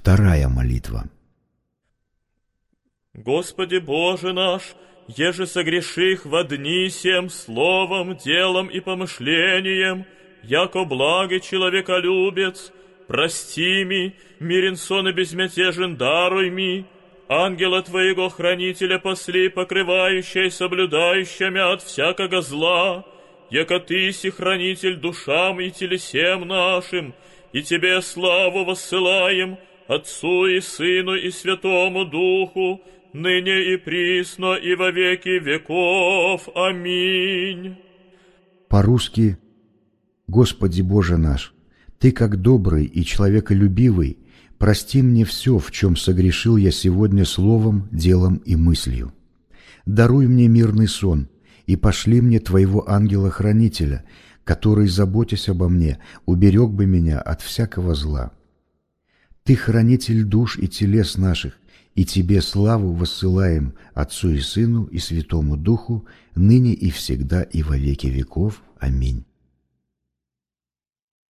Вторая молитва. Господи Боже наш, еже согреших во дни сем словом, делом и помышлением, яко благий человеколюбец, прости ми, мирен сон и безмятежен даруй ми, ангела Твоего хранителя посли, покрывающая и соблюдающими от всякого зла, яко Ты си хранитель душам и телесем нашим, и Тебе славу воссылаем, Отцу и Сыну и Святому Духу, ныне и присно и во веки веков. Аминь. По-русски «Господи Боже наш, Ты, как добрый и человеколюбивый, прости мне все, в чем согрешил я сегодня словом, делом и мыслью. Даруй мне мирный сон и пошли мне Твоего ангела-хранителя, который, заботясь обо мне, уберег бы меня от всякого зла. Ты хранитель душ и телес наших, и Тебе славу воссылаем Отцу и Сыну и Святому Духу, ныне и всегда и во веки веков. Аминь.